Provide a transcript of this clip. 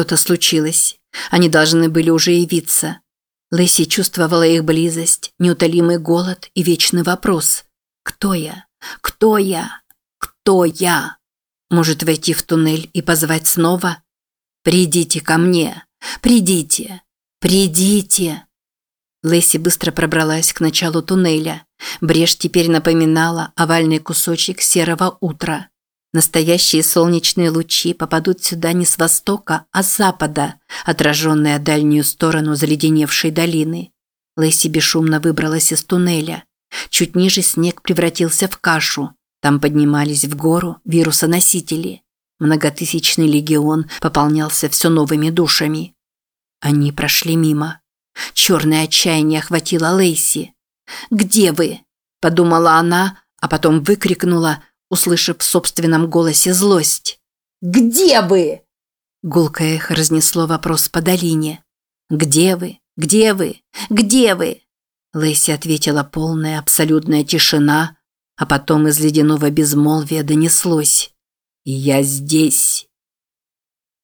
Что-то случилось. Они должны были уже явиться. Лэсси чувствовала их близость, неутолимый голод и вечный вопрос. «Кто я? Кто я? Кто я?» Может войти в туннель и позвать снова? «Придите ко мне! Придите! Придите!» Лэсси быстро пробралась к началу туннеля. Брешь теперь напоминала овальный кусочек серого утра. Настоящие солнечные лучи попадут сюда не с востока, а с запада, отраженные о дальнюю сторону заледеневшей долины. Лэсси бесшумно выбралась из туннеля. Чуть ниже снег превратился в кашу. Там поднимались в гору вирусоносители. Многотысячный легион пополнялся все новыми душами. Они прошли мимо. Черное отчаяние охватило Лейси. «Где вы?» – подумала она, а потом выкрикнула – услышав в собственном голосе злость. «Где вы?» Гулкое эхо разнесло вопрос по долине. «Где вы? Где вы? Где вы?» Лэйси ответила полная абсолютная тишина, а потом из ледяного безмолвия донеслось. «Я здесь».